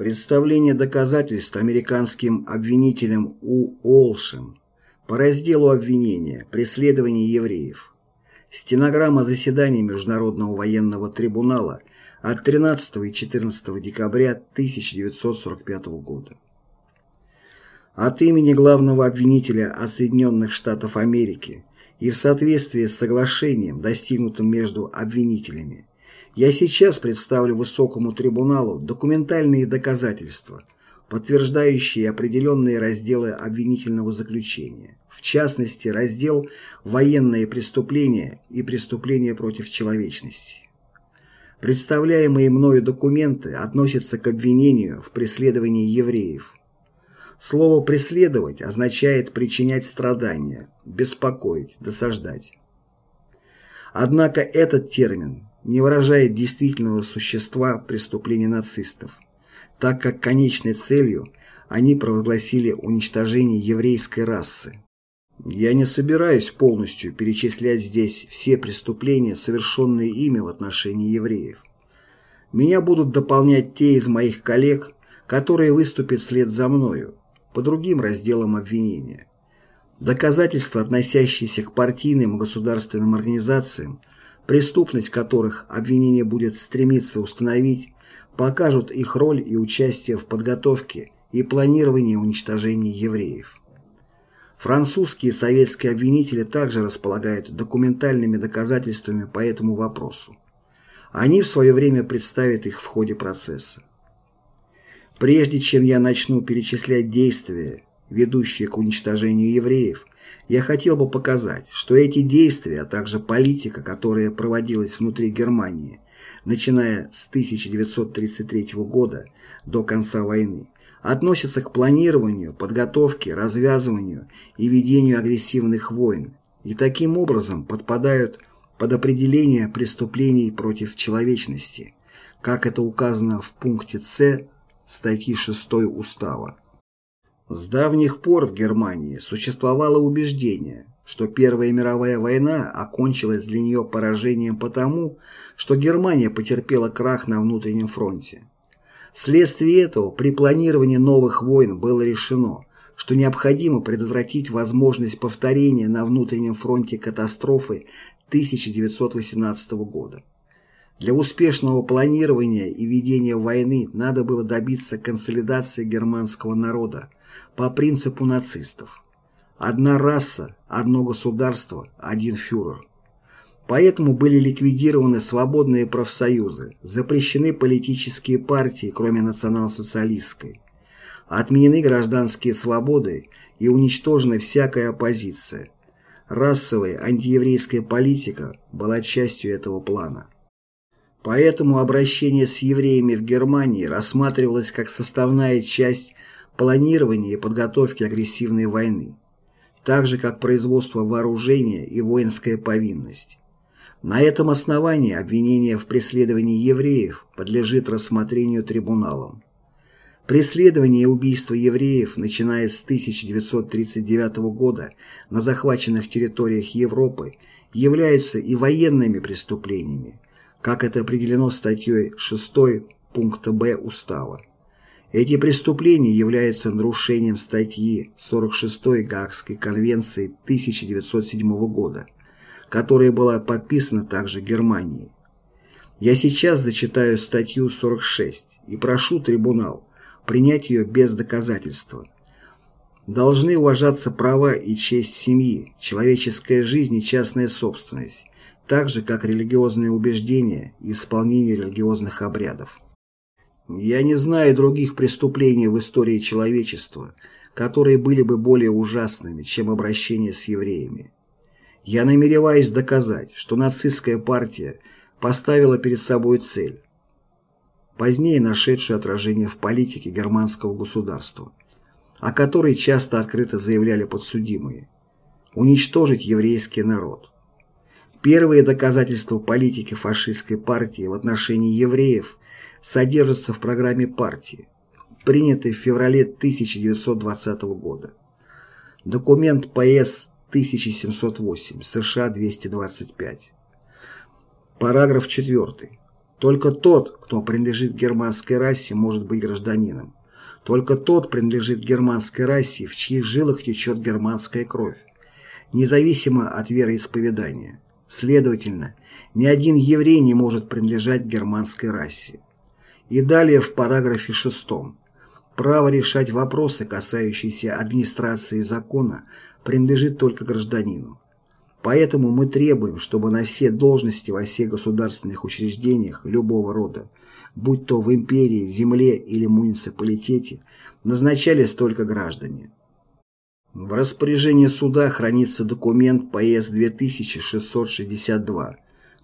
Представление доказательств американским обвинителем У. Олшем по разделу обвинения «Преследование евреев». Стенограмма заседания Международного военного трибунала от 13 и 14 декабря 1945 года. От имени главного обвинителя от Соединенных Штатов Америки и в соответствии с соглашением, достигнутым между обвинителями, я сейчас представлю Высокому трибуналу документальные доказательства, подтверждающие определенные разделы обвинительного заключения, в частности, раздел «Военные преступления и преступления против человечности». Представляемые мною документы относятся к обвинению в преследовании евреев. Слово «преследовать» означает причинять страдания, беспокоить, досаждать. Однако этот термин не выражает действительного существа преступлений нацистов, так как конечной целью они провозгласили уничтожение еврейской расы. Я не собираюсь полностью перечислять здесь все преступления, совершенные ими в отношении евреев. Меня будут дополнять те из моих коллег, которые выступят вслед за мною, по другим разделам обвинения. Доказательства, относящиеся к партийным государственным организациям, преступность которых обвинение будет стремиться установить, покажут их роль и участие в подготовке и планировании уничтожения евреев. Французские и советские обвинители также располагают документальными доказательствами по этому вопросу. Они в свое время представят их в ходе процесса. Прежде чем я начну перечислять действия, ведущие к уничтожению евреев, я хотел бы показать, что эти действия, а также политика, которая проводилась внутри Германии, начиная с 1933 года до конца войны, относятся к планированию, подготовке, развязыванию и ведению агрессивных войн и таким образом подпадают под определение преступлений против человечности, как это указано в пункте С статьи 6 Устава. С давних пор в Германии существовало убеждение, что Первая мировая война окончилась для нее поражением потому, что Германия потерпела крах на внутреннем фронте. Вследствие этого при планировании новых войн было решено, что необходимо предотвратить возможность повторения на внутреннем фронте катастрофы 1918 года. Для успешного планирования и ведения войны надо было добиться консолидации германского народа по принципу нацистов. Одна раса, одно государство, один фюрер. Поэтому были ликвидированы свободные профсоюзы, запрещены политические партии, кроме национал-социалистской, отменены гражданские свободы и уничтожена всякая оппозиция. Расовая антиеврейская политика была частью этого плана. Поэтому обращение с евреями в Германии рассматривалось как составная часть планирования и подготовки агрессивной войны, так же как производство вооружения и воинская повинность. На этом основании обвинение в преследовании евреев подлежит рассмотрению трибуналом. Преследование и убийство евреев, начиная с 1939 года на захваченных территориях Европы, являются и военными преступлениями, как это определено статьей 6 пункта Б Устава. Эти преступления являются нарушением статьи 46 Гаагской конвенции 1907 года – которая была подписана также Германией. Я сейчас зачитаю статью 46 и прошу трибунал принять ее без доказательства. Должны уважаться права и честь семьи, человеческая жизнь и частная собственность, так же, как религиозные убеждения и исполнение религиозных обрядов. Я не знаю других преступлений в истории человечества, которые были бы более ужасными, чем обращение с евреями. Я намереваюсь доказать, что нацистская партия поставила перед собой цель, позднее нашедшую отражение в политике германского государства, о которой часто открыто заявляли подсудимые – уничтожить еврейский народ. Первые доказательства политики фашистской партии в отношении евреев содержатся в программе партии, принятой в феврале 1920 года. Документ ПС 1708, США 225. Параграф 4. Только тот, кто принадлежит германской расе, может быть гражданином. Только тот принадлежит германской расе, в чьих жилах течет германская кровь, независимо от вероисповедания. Следовательно, ни один еврей не может принадлежать германской расе. И далее в параграфе 6. Право решать вопросы, касающиеся администрации закона, принадлежит только гражданину. Поэтому мы требуем, чтобы на все должности во всех государственных учреждениях любого рода, будь то в империи, земле или муниципалитете, назначались только граждане. В распоряжении суда хранится документ ПС 2662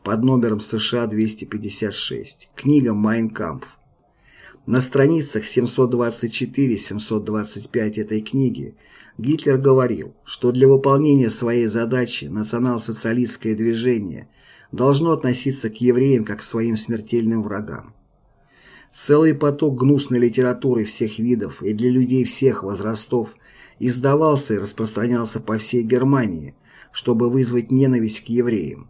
под номером США 256, книга «Майн Кампф». На страницах 724-725 этой книги Гитлер говорил, что для выполнения своей задачи национал-социалистское движение должно относиться к евреям как к своим смертельным врагам. Целый поток гнусной литературы всех видов и для людей всех возрастов издавался и распространялся по всей Германии, чтобы вызвать ненависть к евреям.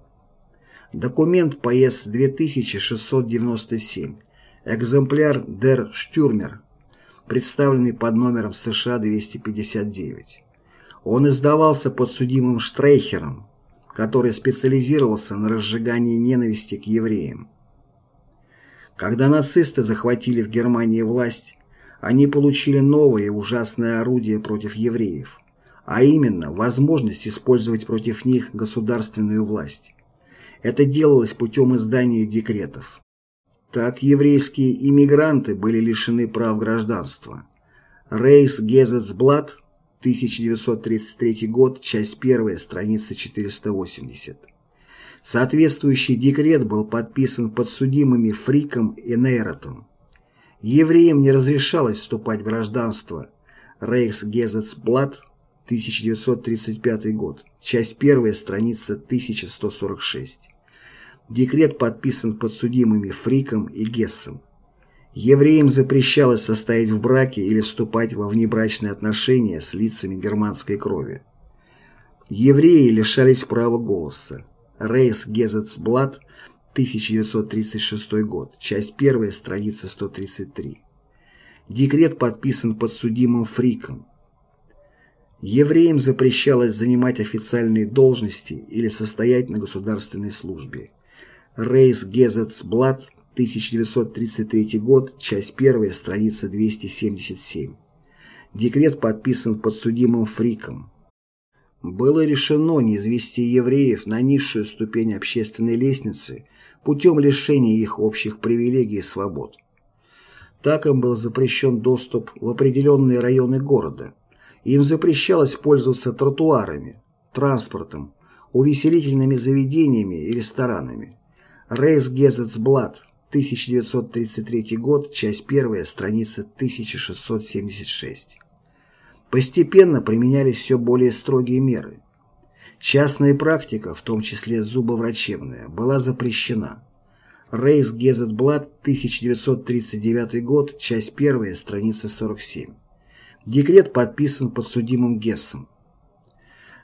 Документ ПС 2697, экземпляр Дер Штюрмер, представленный под номером США 259. Он издавался подсудимым Штрейхером, который специализировался на разжигании ненависти к евреям. Когда нацисты захватили в Германии власть, они получили новое ужасное орудие против евреев, а именно возможность использовать против них государственную власть. Это делалось путем издания декретов. Так еврейские иммигранты были лишены прав гражданства. Рейс Гезетсблат, 1933 год, часть 1, страница 480. Соответствующий декрет был подписан подсудимыми Фриком и Нейротом. Евреям не разрешалось вступать в гражданство. Рейхс Гезетсблат, 1935 год, часть 1, страница 1146. Декрет подписан подсудимыми Фриком и Гессом. Евреям запрещалось состоять в браке или вступать во внебрачные отношения с лицами германской крови. Евреи лишались права голоса. Рейс Гезетсблат, 1936 год, часть 1, страница 133. Декрет подписан подсудимым Фриком. Евреям запрещалось занимать официальные должности или состоять на государственной службе. Рейс Гезетсблат, 1933 год, часть 1, страница 277. Декрет подписан подсудимым Фриком. Было решено не извести евреев на низшую ступень общественной лестницы путем лишения их общих привилегий и свобод. Так им был запрещен доступ в определенные районы города. Им запрещалось пользоваться тротуарами, транспортом, увеселительными заведениями и ресторанами. Рейс Гезетсблат, 1933 год, часть 1, страница 1676. Постепенно применялись все более строгие меры. Частная практика, в том числе зубоврачебная, была запрещена. Рейс Гезетблат, 1939 год, часть 1, страница 47. Декрет подписан подсудимым Гессом.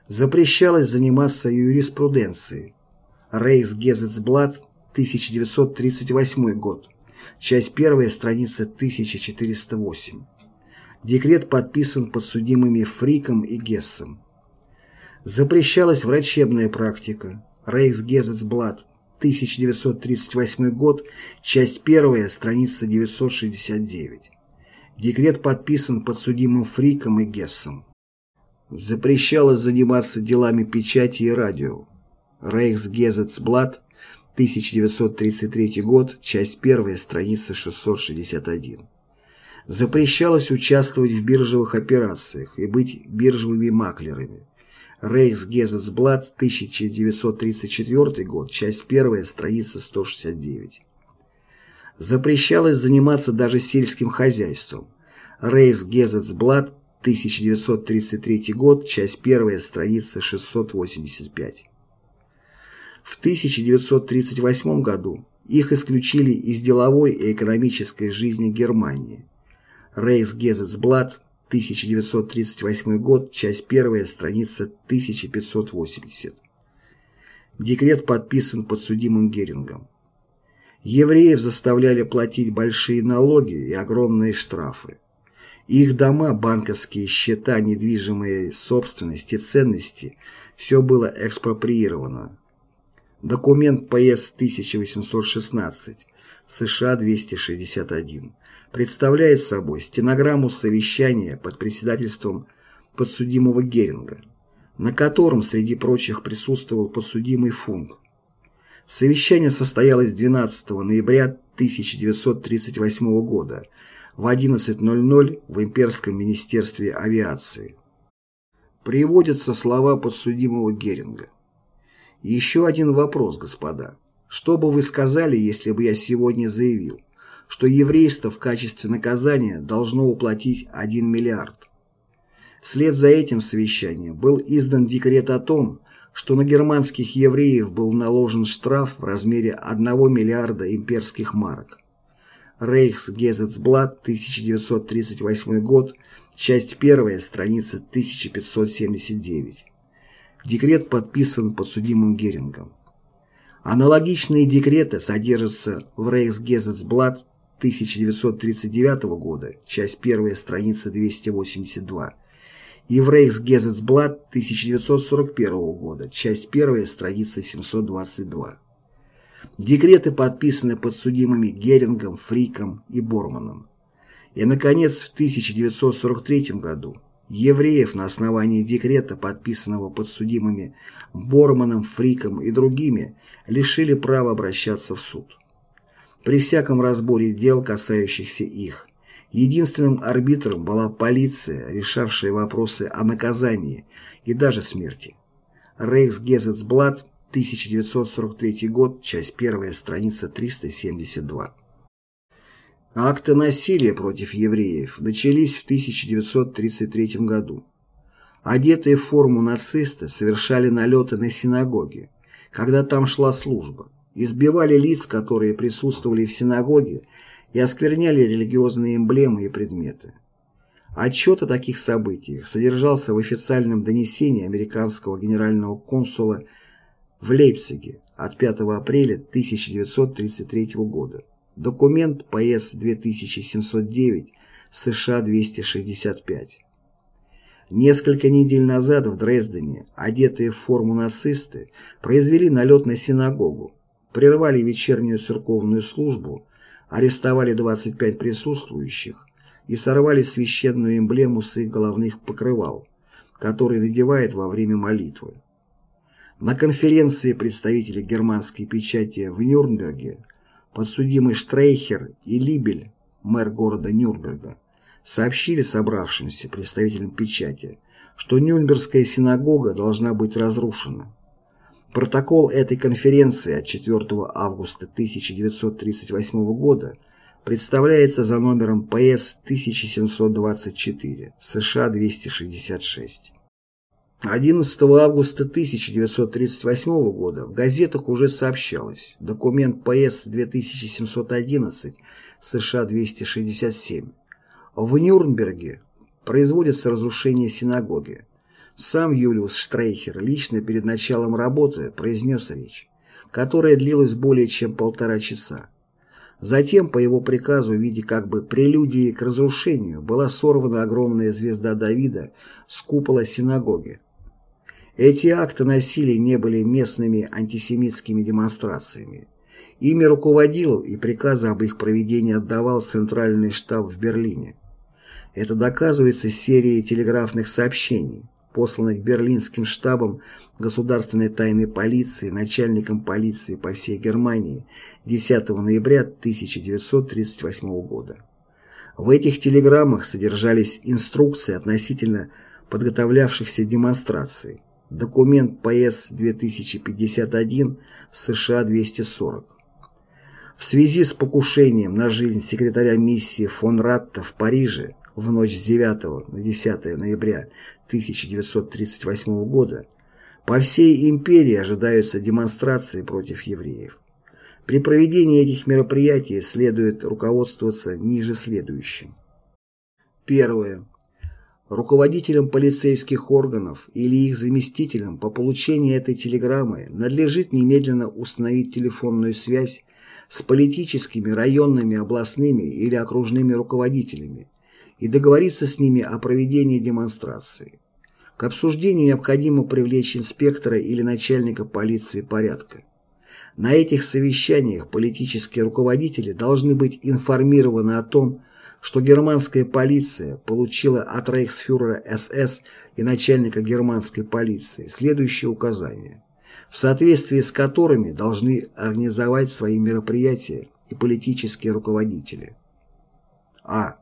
Запрещалось заниматься юриспруденцией. Рейс Гезетсблат, 1938 год. Часть 1, страница 1408. Декрет подписан подсудимыми Фриком и Гессом. Запрещалась врачебная практика. Рейхсгезетсблат, 1938 год, часть 1, страница 969. Декрет подписан подсудимым Фриком и Гессом. Запрещалось заниматься делами печати и радио. Рейхсгезетсблат, 1933 год, часть 1, страница 661. Запрещалось участвовать в биржевых операциях и быть биржевыми маклерами. Рейхсгезетсблат, 1934 год, часть 1, страница 169. Запрещалось заниматься даже сельским хозяйством. Рейхсгезетсблат, 1933 год, часть 1, страница 685. В 1938 году их исключили из деловой и экономической жизни Германии. Рейхсгезетсблат, 1938 год, часть 1, страница 1580. Декрет подписан подсудимым Герингом. Евреев заставляли платить большие налоги и огромные штрафы. Их дома, банковские счета, недвижимые собственности, ценности – все было экспроприировано. Документ ПС 1816, США 261, представляет собой стенограмму совещания под председательством подсудимого Геринга, на котором среди прочих присутствовал подсудимый Функ. Совещание состоялось 12 ноября 1938 года в 11.00 в Имперском министерстве авиации. Приводятся слова подсудимого Геринга. Еще один вопрос, господа. Что бы вы сказали, если бы я сегодня заявил, что еврейство в качестве наказания должно уплатить 1 миллиард? Вслед за этим совещанием был издан декрет о том, что на германских евреев был наложен штраф в размере 1 миллиарда имперских марок. Рейхсгезетсблат, 1938 год, часть 1, страница 1579. Декрет подписан подсудимым Герингом. Аналогичные декреты содержатся в Рейхсгезетсблат 1939 года, часть 1, страница 282, и в Рейхсгезетсблат 1941 года, часть 1, страница 722. Декреты подписаны подсудимыми Герингом, Фриком и Борманом. И, наконец, в 1943 году евреев на основании декрета, подписанного подсудимыми Борманом, Фриком и другими, лишили права обращаться в суд. При всяком разборе дел, касающихся их, единственным арбитром была полиция, решавшая вопросы о наказании и даже смерти. Рейхсгезетсблат 1943 год, часть 1, страница 372. Акты насилия против евреев начались в 1933 году. Одетые в форму нацисты совершали налеты на синагоги, когда там шла служба, избивали лиц, которые присутствовали в синагоге, и оскверняли религиозные эмблемы и предметы. Отчет о таких событиях содержался в официальном донесении американского генерального консула в Лейпциге от 5 апреля 1933 года. Документ ПС 2709 США 265. Несколько недель назад в Дрездене одетые в форму нацисты произвели налет на синагогу, прервали вечернюю церковную службу, арестовали 25 присутствующих и сорвали священную эмблему с их головных покрывал, которые надевают во время молитвы. На конференции представителей германской печати в Нюрнберге подсудимый Штрейхер и Либель, мэр города Нюрнберга, сообщили собравшимся представителям печати, что Нюрнбергская синагога должна быть разрушена. Протокол этой конференции от 4 августа 1938 года представляется за номером ПС 1724, США 266. 11 августа 1938 года в газетах уже сообщалось документ ПС 2711 США 267. В Нюрнберге производится разрушение синагоги. Сам Юлиус Штрейхер лично перед началом работы произнес речь, которая длилась более чем полтора часа. Затем, по его приказу, в виде как бы прелюдии к разрушению, была сорвана огромная звезда Давида с купола синагоги. Эти акты насилия не были местными антисемитскими демонстрациями. Ими руководил и приказы об их проведении отдавал Центральный штаб в Берлине. Это доказывается серией телеграфных сообщений, посланных Берлинским штабом Государственной тайной полиции, начальником полиции по всей Германии 10 ноября 1938 года. В этих телеграммах содержались инструкции относительно подготовлявшихся демонстраций, документ ПС 2051 США 240. В связи с покушением на жизнь секретаря миссии фон Ратта в Париже в ночь с 9 на 10 ноября 1938 года по всей империи ожидаются демонстрации против евреев. При проведении этих мероприятий следует руководствоваться ниже следующим. Первое. Руководителям полицейских органов или их заместителям по получении этой телеграммы надлежит немедленно установить телефонную связь с политическими, районными, областными или окружными руководителями и договориться с ними о проведении демонстрации. К обсуждению необходимо привлечь инспектора или начальника полиции порядка. На этих совещаниях политические руководители должны быть информированы о том, что германская полиция получила от рейхсфюрера СС и начальника германской полиции следующие указания, в соответствии с которыми должны организовать свои мероприятия и политические руководители. А.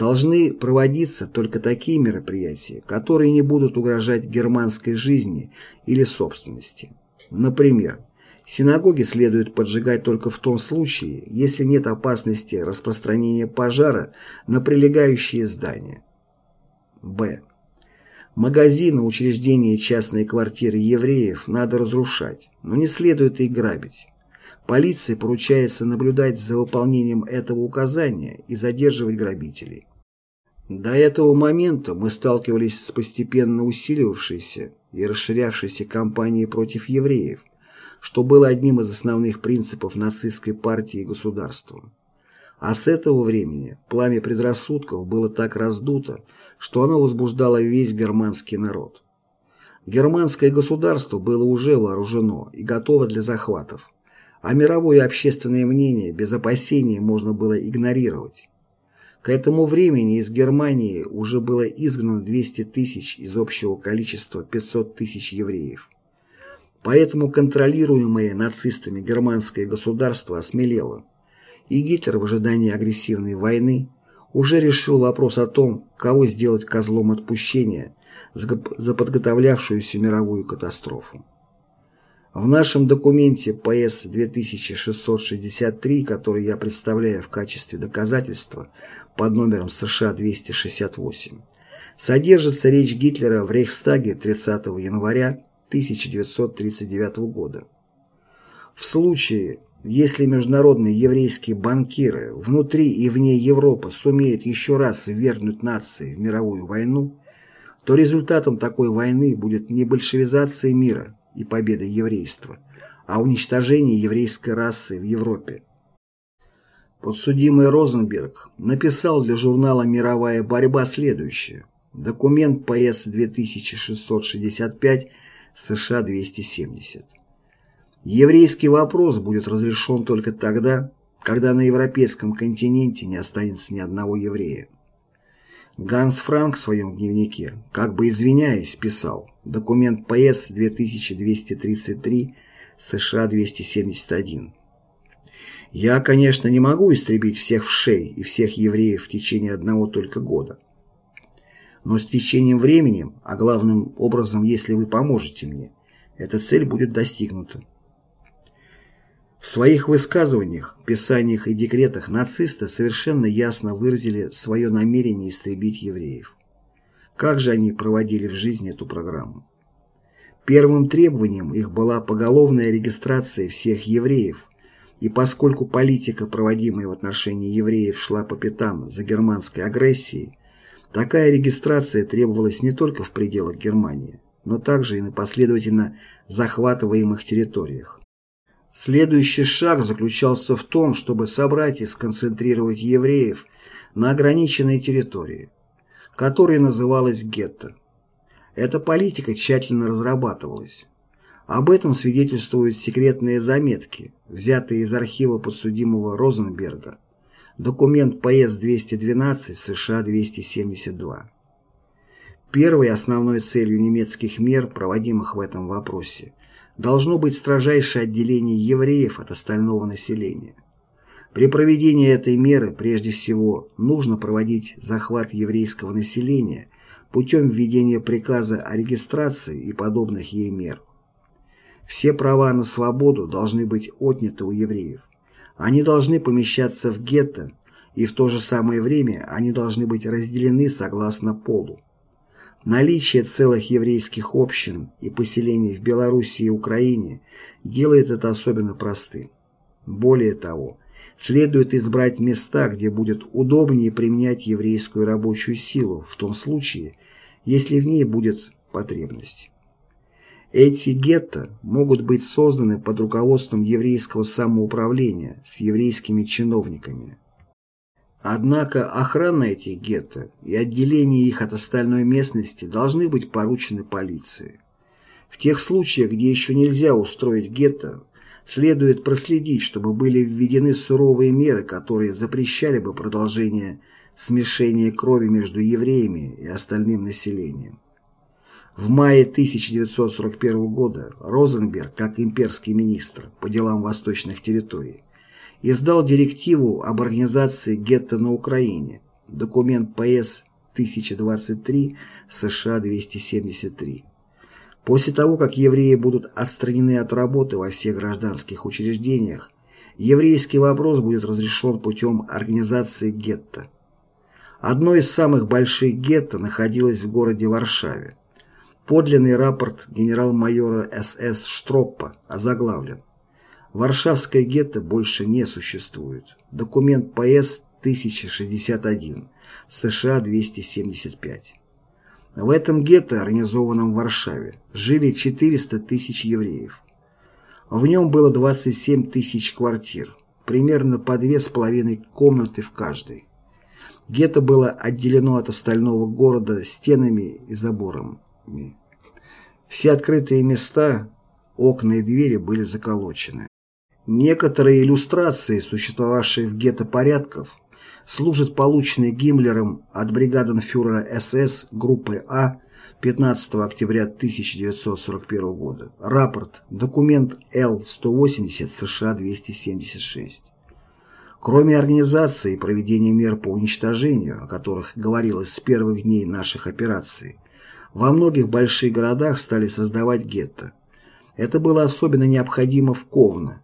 Должны проводиться только такие мероприятия, которые не будут угрожать германской жизни или собственности. Например, Синагоги следует поджигать только в том случае, если нет опасности распространения пожара на прилегающие здания. Б. Магазины, учреждения и частные квартиры евреев надо разрушать, но не следует их грабить. Полиции поручается наблюдать за выполнением этого указания и задерживать грабителей. До этого момента мы сталкивались с постепенно усиливавшейся и расширявшейся кампанией против евреев, что было одним из основных принципов нацистской партии и государства. А с этого времени пламя предрассудков было так раздуто, что оно возбуждало весь германский народ. Германское государство было уже вооружено и готово для захватов, а мировое общественное мнение без опасений можно было игнорировать. К этому времени из Германии уже было изгнано 200 тысяч из общего количества 500 тысяч евреев. Поэтому контролируемое нацистами германское государство осмелело, и Гитлер в ожидании агрессивной войны уже решил вопрос о том, кого сделать козлом отпущения за подготовлявшуюся мировую катастрофу. В нашем документе ПС 2663, который я представляю в качестве доказательства под номером США 268, содержится речь Гитлера в Рейхстаге 30 января 1939 года. В случае, если международные еврейские банкиры внутри и вне Европы сумеют еще раз ввергнуть нации в мировую войну, то результатом такой войны будет не большевизация мира и победа еврейства, а уничтожение еврейской расы в Европе. Подсудимый Розенберг написал для журнала «Мировая борьба» следующее. Документ ПС 2665 США 270. Еврейский вопрос будет разрешен только тогда, когда на европейском континенте не останется ни одного еврея. Ганс Франк в своем дневнике, как бы извиняясь, писал документ ПС 2233 США 271. Я, конечно, не могу истребить всех вшей и всех евреев в течение одного только года. Но с течением времени, а главным образом, если вы поможете мне, эта цель будет достигнута. В своих высказываниях, писаниях и декретах нацисты совершенно ясно выразили свое намерение истребить евреев. Как же они проводили в жизни эту программу? Первым требованием их была поголовная регистрация всех евреев, и поскольку политика, проводимая в отношении евреев, шла по пятам за германской агрессией, Такая регистрация требовалась не только в пределах Германии, но также и на последовательно захватываемых территориях. Следующий шаг заключался в том, чтобы собрать и сконцентрировать евреев на ограниченной территории, которая называлась гетто. Эта политика тщательно разрабатывалась. Об этом свидетельствуют секретные заметки, взятые из архива подсудимого Розенберга, Документ ПС-212 США-272. Первой основной целью немецких мер, проводимых в этом вопросе, должно быть строжайшее отделение евреев от остального населения. При проведении этой меры прежде всего нужно проводить захват еврейского населения путем введения приказа о регистрации и подобных ей мер. Все права на свободу должны быть отняты у евреев. Они должны помещаться в гетто, и в то же самое время они должны быть разделены согласно полу. Наличие целых еврейских общин и поселений в Белоруссии и Украине делает это особенно простым. Более того, следует избрать места, где будет удобнее применять еврейскую рабочую силу в том случае, если в ней будет потребность. Эти гетто могут быть созданы под руководством еврейского самоуправления с еврейскими чиновниками. Однако охрана этих гетто и отделение их от остальной местности должны быть поручены полиции. В тех случаях, где еще нельзя устроить гетто, следует проследить, чтобы были введены суровые меры, которые запрещали бы продолжение смешения крови между евреями и остальным населением. В мае 1941 года Розенберг, как имперский министр по делам восточных территорий, издал директиву об организации гетто на Украине, документ ПС 1023 США 273. После того, как евреи будут отстранены от работы во всех гражданских учреждениях, еврейский вопрос будет разрешен путем организации гетто. Одно из самых больших гетто находилось в городе Варшаве. Подлинный рапорт генерал-майора СС Штроппа озаглавлен «Варшавское гетто больше не существует». Документ ПС 1061, США 275. В этом гетто, организованном в Варшаве, жили 400 тысяч евреев. В нем было 27 тысяч квартир, примерно по две с половиной комнаты в каждой. Гетто было отделено от остального города стенами и заборами. Все открытые места, окна и двери были заколочены. Некоторые иллюстрации, существовавшие в гетто порядков, служат полученные Гиммлером от бригаденфюрера СС группы А 15 октября 1941 года. Рапорт. Документ Л-180 США-276. Кроме организации и проведения мер по уничтожению, о которых говорилось с первых дней наших операций, во многих больших городах стали создавать гетто. Это было особенно необходимо в Ковно,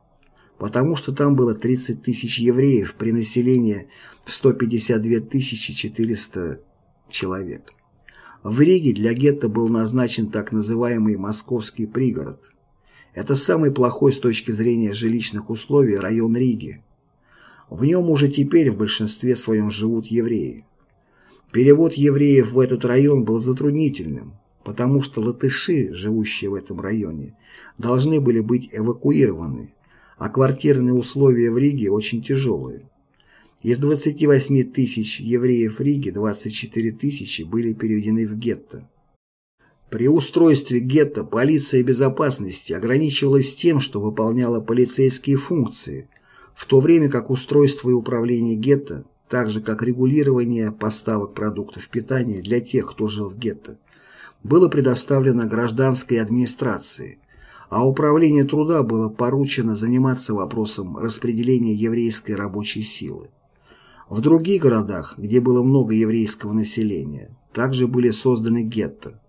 потому что там было 30 тысяч евреев при населении в 152 400 человек. В Риге для гетто был назначен так называемый московский пригород. Это самый плохой с точки зрения жилищных условий район Риги. В нем уже теперь в большинстве своем живут евреи. Перевод евреев в этот район был затруднительным, потому что латыши, живущие в этом районе, должны были быть эвакуированы, а квартирные условия в Риге очень тяжелые. Из 28 тысяч евреев в Риге 24 тысячи были переведены в гетто. При устройстве гетто полиция безопасности ограничивалась тем, что выполняла полицейские функции, в то время как устройство и управление гетто так же как регулирование поставок продуктов питания для тех, кто жил в гетто, было предоставлено гражданской администрации, а управление труда было поручено заниматься вопросом распределения еврейской рабочей силы. В других городах, где было много еврейского населения, также были созданы гетто.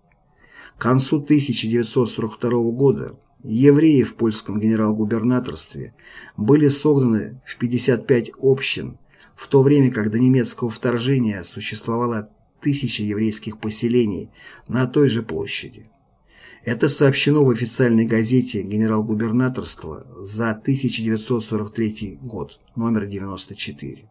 К концу 1942 года евреи в польском генерал-губернаторстве были согнаны в 55 общин, в то время как до немецкого вторжения существовало тысячи еврейских поселений на той же площади. Это сообщено в официальной газете генерал-губернаторства за 1943 год, номер 94.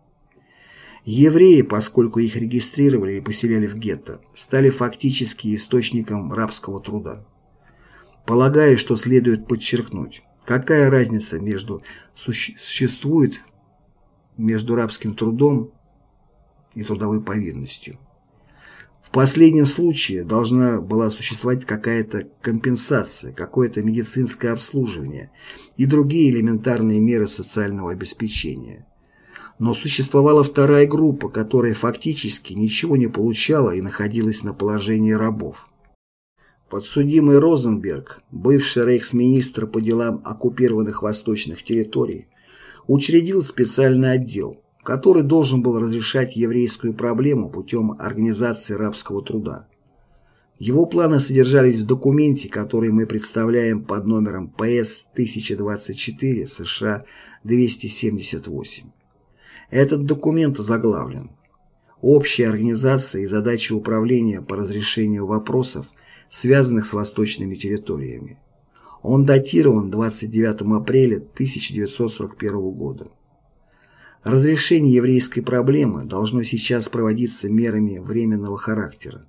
Евреи, поскольку их регистрировали и поселяли в гетто, стали фактически источником рабского труда. Полагаю, что следует подчеркнуть, какая разница между существует между рабским трудом и трудовой повинностью. В последнем случае должна была существовать какая-то компенсация, какое-то медицинское обслуживание и другие элементарные меры социального обеспечения. Но существовала вторая группа, которая фактически ничего не получала и находилась на положении рабов. Подсудимый Розенберг, бывший рейхсминистр по делам оккупированных восточных территорий, учредил специальный отдел, который должен был разрешать еврейскую проблему путем организации рабского труда. Его планы содержались в документе, который мы представляем под номером ПС-1024 США 278. Этот документ заглавлен «Общая организация и задачи управления по разрешению вопросов, связанных с восточными территориями». Он датирован 29 апреля 1941 года. Разрешение еврейской проблемы должно сейчас проводиться мерами временного характера.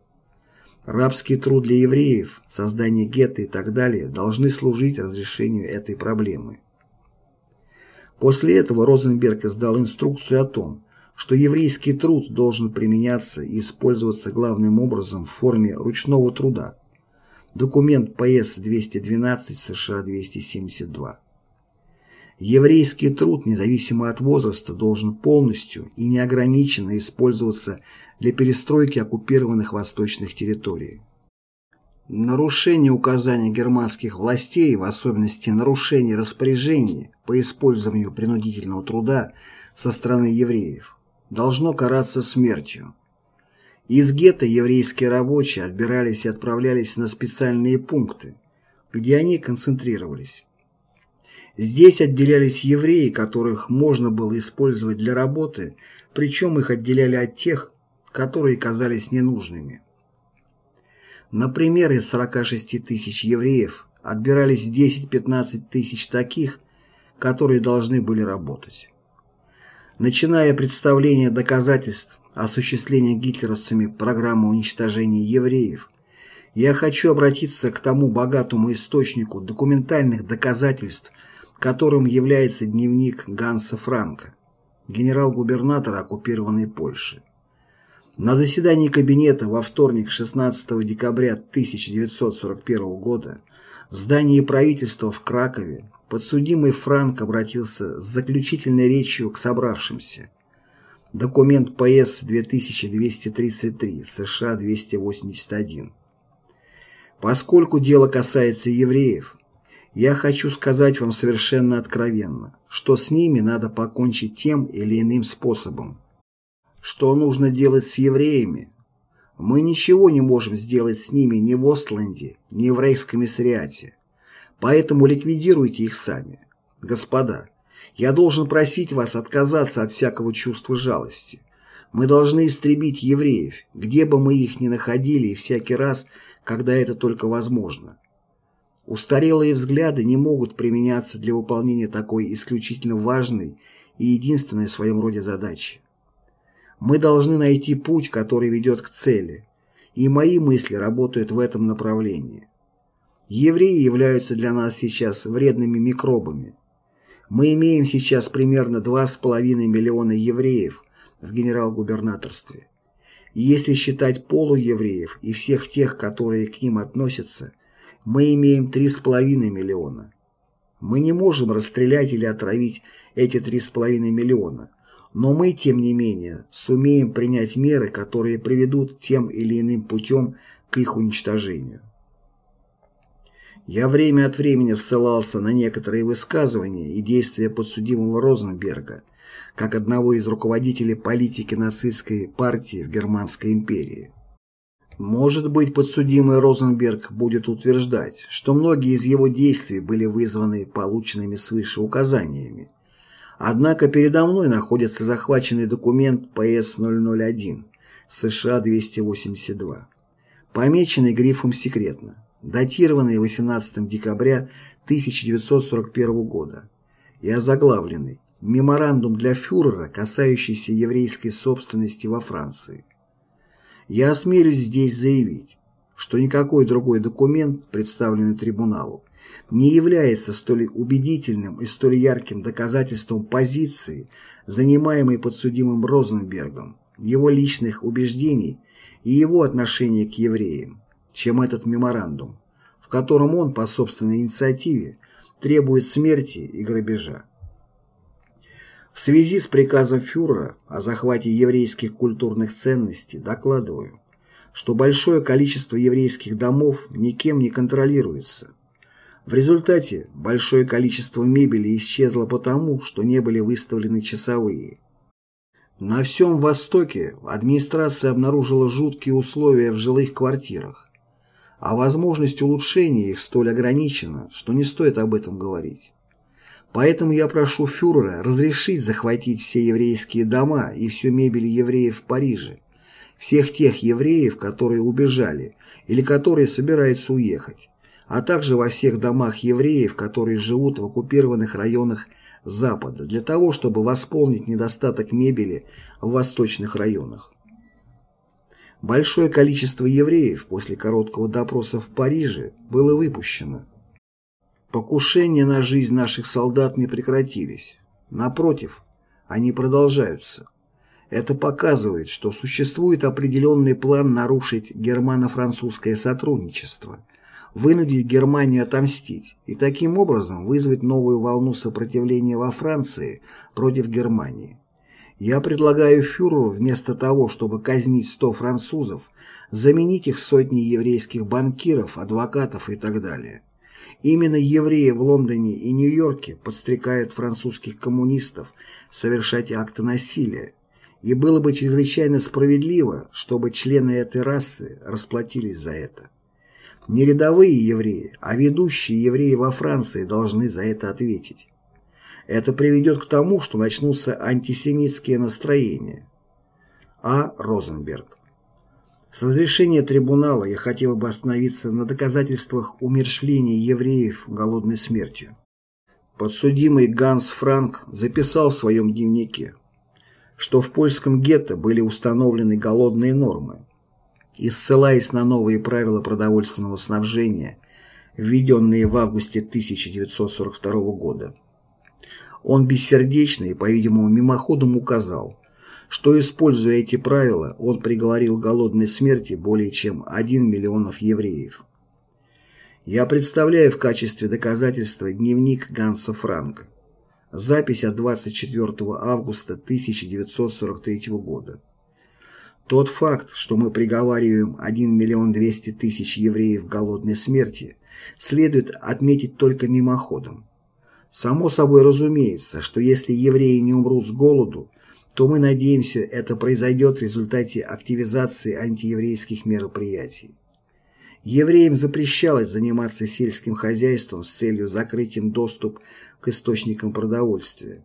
Рабский труд для евреев, создание гетто и так далее должны служить разрешению этой проблемы. После этого Розенберг издал инструкцию о том, что еврейский труд должен применяться и использоваться главным образом в форме ручного труда. Документ ПС-212 США-272. Еврейский труд, независимо от возраста, должен полностью и неограниченно использоваться для перестройки оккупированных восточных территорий. Нарушение указаний германских властей, в особенности нарушение распоряжений по использованию принудительного труда со стороны евреев, должно караться смертью. Из гетто еврейские рабочие отбирались и отправлялись на специальные пункты, где они концентрировались. Здесь отделялись евреи, которых можно было использовать для работы, причем их отделяли от тех, которые казались ненужными. Например, из 46 тысяч евреев отбирались 10-15 тысяч таких, которые должны были работать. Начиная представление доказательств осуществления гитлеровцами программы уничтожения евреев, я хочу обратиться к тому богатому источнику документальных доказательств, которым является дневник Ганса Франка, генерал-губернатора оккупированной Польши. На заседании кабинета во вторник 16 декабря 1941 года в здании правительства в Кракове подсудимый Франк обратился с заключительной речью к собравшимся. Документ ПС 2233, США 281. Поскольку дело касается евреев, я хочу сказать вам совершенно откровенно, что с ними надо покончить тем или иным способом. Что нужно делать с евреями? Мы ничего не можем сделать с ними ни в Остленде, ни в Рейхскомиссариате. Поэтому ликвидируйте их сами. Господа, я должен просить вас отказаться от всякого чувства жалости. Мы должны истребить евреев, где бы мы их ни находили и всякий раз, когда это только возможно. Устарелые взгляды не могут применяться для выполнения такой исключительно важной и единственной в своем роде задачи. Мы должны найти путь, который ведет к цели, и мои мысли работают в этом направлении. Евреи являются для нас сейчас вредными микробами. Мы имеем сейчас примерно 2,5 миллиона евреев в генерал-губернаторстве. Если считать полуевреев и всех тех, которые к ним относятся, мы имеем 3,5 миллиона. Мы не можем расстрелять или отравить эти 3,5 миллиона, но мы, тем не менее, сумеем принять меры, которые приведут тем или иным путем к их уничтожению. Я время от времени ссылался на некоторые высказывания и действия подсудимого Розенберга, как одного из руководителей политики нацистской партии в Германской империи. Может быть, подсудимый Розенберг будет утверждать, что многие из его действий были вызваны полученными свыше указаниями. Однако передо мной находится захваченный документ ПС-001 США-282, помеченный грифом «Секретно» датированный 18 декабря 1941 года и озаглавленный «Меморандум для фюрера, касающийся еврейской собственности во Франции». Я осмелюсь здесь заявить, что никакой другой документ, представленный трибуналу, не является столь убедительным и столь ярким доказательством позиции, занимаемой подсудимым Розенбергом, его личных убеждений и его отношения к евреям чем этот меморандум, в котором он по собственной инициативе требует смерти и грабежа. В связи с приказом фюрера о захвате еврейских культурных ценностей докладываю, что большое количество еврейских домов никем не контролируется. В результате большое количество мебели исчезло потому, что не были выставлены часовые. На всем Востоке администрация обнаружила жуткие условия в жилых квартирах а возможность улучшения их столь ограничена, что не стоит об этом говорить. Поэтому я прошу фюрера разрешить захватить все еврейские дома и всю мебель евреев в Париже, всех тех евреев, которые убежали или которые собираются уехать, а также во всех домах евреев, которые живут в оккупированных районах Запада, для того, чтобы восполнить недостаток мебели в восточных районах. Большое количество евреев после короткого допроса в Париже было выпущено. Покушения на жизнь наших солдат не прекратились. Напротив, они продолжаются. Это показывает, что существует определенный план нарушить германо-французское сотрудничество, вынудить Германию отомстить и таким образом вызвать новую волну сопротивления во Франции против Германии. Я предлагаю фюреру вместо того, чтобы казнить 100 французов, заменить их сотней еврейских банкиров, адвокатов и так далее. Именно евреи в Лондоне и Нью-Йорке подстрекают французских коммунистов совершать акты насилия, и было бы чрезвычайно справедливо, чтобы члены этой расы расплатились за это. Не рядовые евреи, а ведущие евреи во Франции должны за это ответить. Это приведет к тому, что начнутся антисемитские настроения. А. Розенберг с разрешения трибунала я хотел бы остановиться на доказательствах умершвления евреев голодной смертью. Подсудимый Ганс Франк записал в своем дневнике, что в польском гетто были установлены голодные нормы, и ссылаясь на новые правила продовольственного снабжения, введенные в августе 1942 года. Он бессердечно и, по-видимому, мимоходом указал, что, используя эти правила, он приговорил к голодной смерти более чем 1 миллионов евреев. Я представляю в качестве доказательства дневник Ганса Франка. Запись от 24 августа 1943 года. Тот факт, что мы приговариваем 1 миллион 200 тысяч евреев к голодной смерти, следует отметить только мимоходом. Само собой разумеется, что если евреи не умрут с голоду, то мы надеемся, это произойдет в результате активизации антиеврейских мероприятий. Евреям запрещалось заниматься сельским хозяйством с целью закрыть им доступ к источникам продовольствия,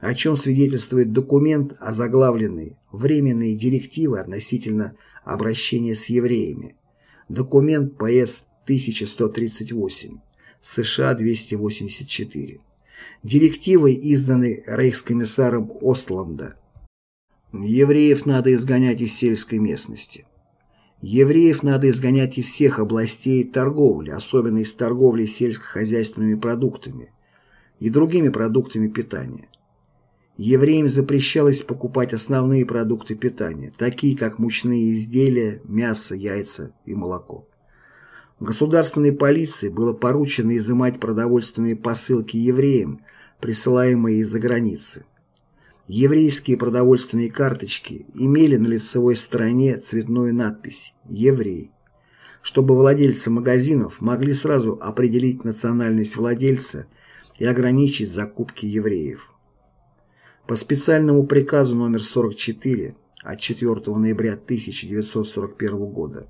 о чем свидетельствует документ, озаглавленный «Временные директивы относительно обращения с евреями», документ ПС 1138, США 284. Директивы изданы рейхскомиссаром Остланда Евреев надо изгонять из сельской местности. Евреев надо изгонять из всех областей торговли, особенно из торговли сельскохозяйственными продуктами и другими продуктами питания. Евреям запрещалось покупать основные продукты питания, такие как мучные изделия, мясо, яйца и молоко. Государственной полиции было поручено изымать продовольственные посылки евреям, присылаемые из-за границы. Еврейские продовольственные карточки имели на лицевой стороне цветную надпись «Еврей», чтобы владельцы магазинов могли сразу определить национальность владельца и ограничить закупки евреев. По специальному приказу номер 44 от 4 ноября 1941 года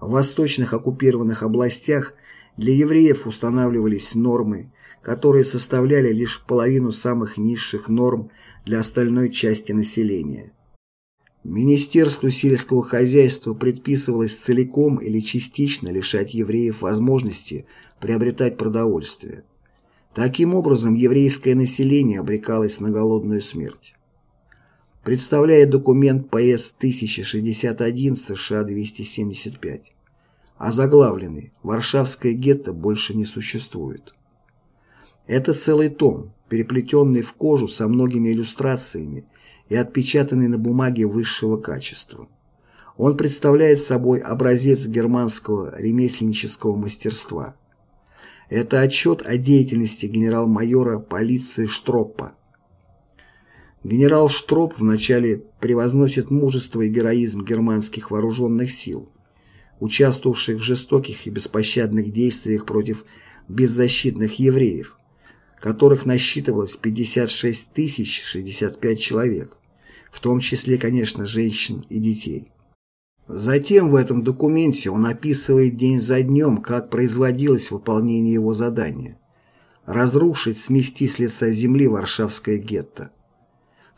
в восточных оккупированных областях для евреев устанавливались нормы, которые составляли лишь половину самых низших норм для остальной части населения. Министерству сельского хозяйства предписывалось целиком или частично лишать евреев возможности приобретать продовольствие. Таким образом, еврейское население обрекалось на голодную смерть. Представляя документ ПС 1061 США 275, озаглавленный «Варшавское гетто больше не существует». Это целый том, переплетенный в кожу со многими иллюстрациями и отпечатанный на бумаге высшего качества. Он представляет собой образец германского ремесленнического мастерства. Это отчет о деятельности генерал-майора полиции Штроппа. Генерал Штроп вначале превозносит мужество и героизм германских вооруженных сил, участвовавших в жестоких и беспощадных действиях против беззащитных евреев, которых насчитывалось 56 тысяч 65 человек, в том числе, конечно, женщин и детей. Затем в этом документе он описывает день за днем, как производилось выполнение его задания – разрушить, смести с лица земли Варшавское гетто.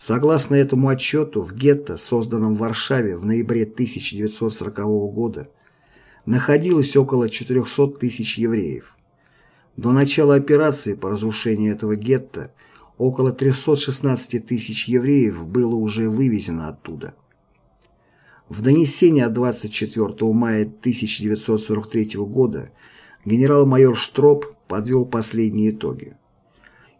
Согласно этому отчету, в гетто, созданном в Варшаве в ноябре 1940 года, находилось около 400 тысяч евреев. До начала операции по разрушению этого гетто около 316 тысяч евреев было уже вывезено оттуда. В донесении от 24 мая 1943 года генерал-майор Штроп подвел последние итоги.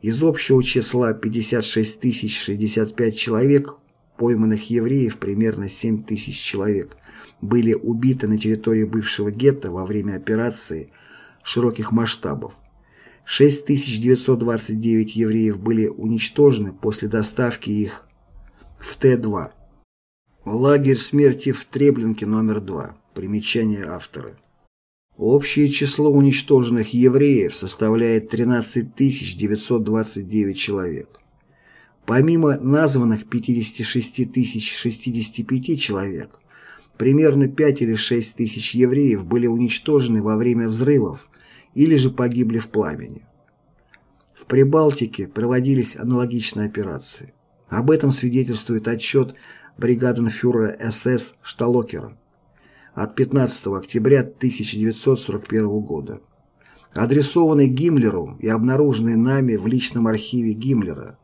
Из общего числа 56 065 человек, пойманных евреев примерно 7 тысяч человек, были убиты на территории бывшего гетто во время операции широких масштабов. 6929 евреев были уничтожены после доставки их в Т-2. Лагерь смерти в Треблинке номер 2. Примечание автора. Общее число уничтоженных евреев составляет 13 929 человек. Помимо названных 56 065 человек, примерно 5 или 6 тысяч евреев были уничтожены во время взрывов или же погибли в пламени. В Прибалтике проводились аналогичные операции. Об этом свидетельствует отчет бригаденфюрера СС Шталокера от 15 октября 1941 года, адресованный Гиммлеру и обнаруженный нами в личном архиве Гиммлера,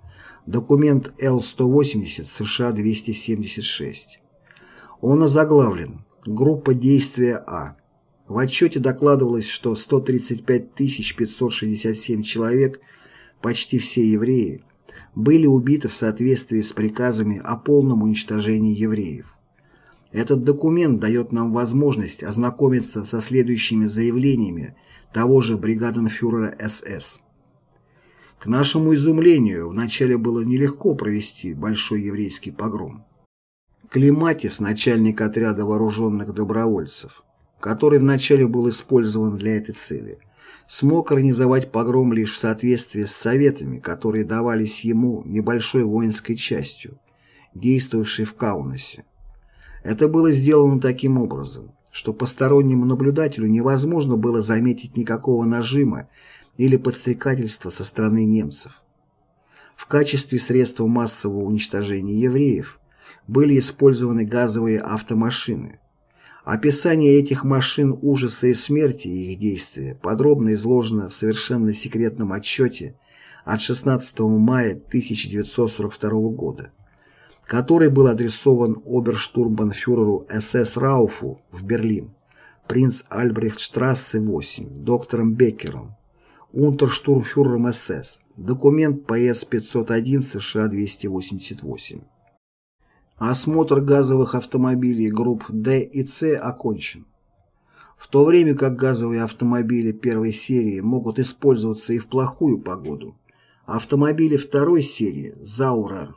документ Л-180 США-276. Он озаглавлен «Группа действия А». В отчете докладывалось, что 135 567 человек, почти все евреи, были убиты в соответствии с приказами о полном уничтожении евреев. Этот документ дает нам возможность ознакомиться со следующими заявлениями того же бригаденфюрера СС. К нашему изумлению, вначале было нелегко провести большой еврейский погром. Климатис, начальник отряда вооруженных добровольцев, который вначале был использован для этой цели, смог организовать погром лишь в соответствии с советами, которые давались ему небольшой воинской частью, действовавшей в Каунасе. Это было сделано таким образом, что постороннему наблюдателю невозможно было заметить никакого нажима или подстрекательства со стороны немцев. В качестве средства массового уничтожения евреев были использованы газовые автомашины, Описание этих машин ужаса и смерти и их действия подробно изложено в совершенно секретном отчете от 16 мая 1942 года, который был адресован оберштурмбанфюреру СС Рауфу в Берлин, принц Альбрехтштрассе 8, доктором Беккером, унтерштурмфюрером СС, документ ПС-501 США-288. Осмотр газовых автомобилей групп D и C окончен. В то время как газовые автомобили первой серии могут использоваться и в плохую погоду, автомобили второй серии Заурер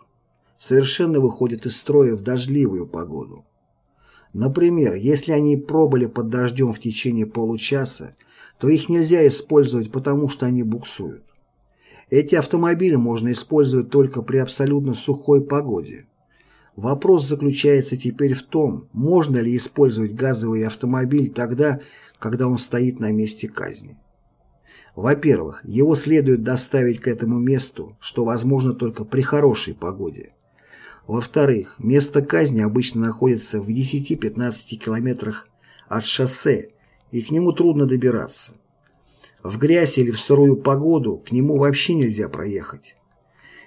совершенно выходят из строя в дождливую погоду. Например, если они пробыли под дождем в течение получаса, то их нельзя использовать потому, что они буксуют. Эти автомобили можно использовать только при абсолютно сухой погоде. Вопрос заключается теперь в том, можно ли использовать газовый автомобиль тогда, когда он стоит на месте казни. Во-первых, его следует доставить к этому месту, что возможно только при хорошей погоде. Во-вторых, место казни обычно находится в 10-15 километрах от шоссе, и к нему трудно добираться. В грязь или в сырую погоду к нему вообще нельзя проехать.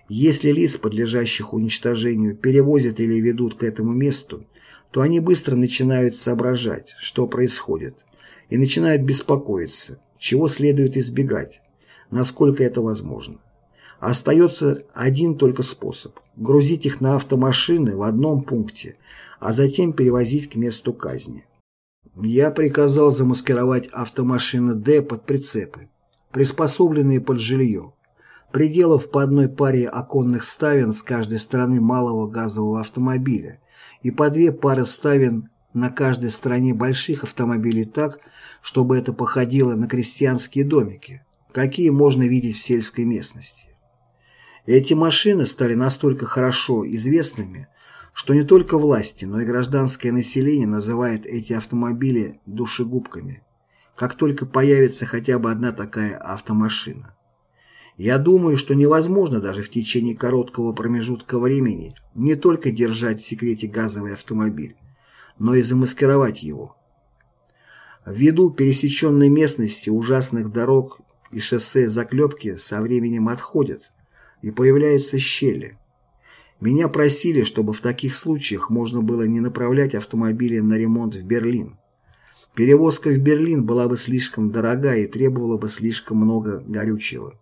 Если лиц, подлежащих уничтожению, перевозят или ведут к этому месту, то они быстро начинают соображать, что происходит, и начинают беспокоиться, чего следует избегать, насколько это возможно. Остается один только способ – грузить их на автомашины в одном пункте, а затем перевозить к месту казни. Я приказал замаскировать автомашины «Д» под прицепы, приспособленные под жилье, Приделав по одной паре оконных ставен с каждой стороны малого газового автомобиля и по две пары ставен на каждой стороне больших автомобилей так, чтобы это походило на крестьянские домики, какие можно видеть в сельской местности. Эти машины стали настолько хорошо известными, что не только власти, но и гражданское население называет эти автомобили душегубками, как только появится хотя бы одна такая автомашина. Я думаю, что невозможно даже в течение короткого промежутка времени не только держать в секрете газовый автомобиль, но и замаскировать его. Ввиду пересеченной местности ужасных дорог и шоссе заклепки со временем отходят, и появляются щели. Меня просили, чтобы в таких случаях можно было не направлять автомобили на ремонт в Берлин. Перевозка в Берлин была бы слишком дорога и требовала бы слишком много горючего.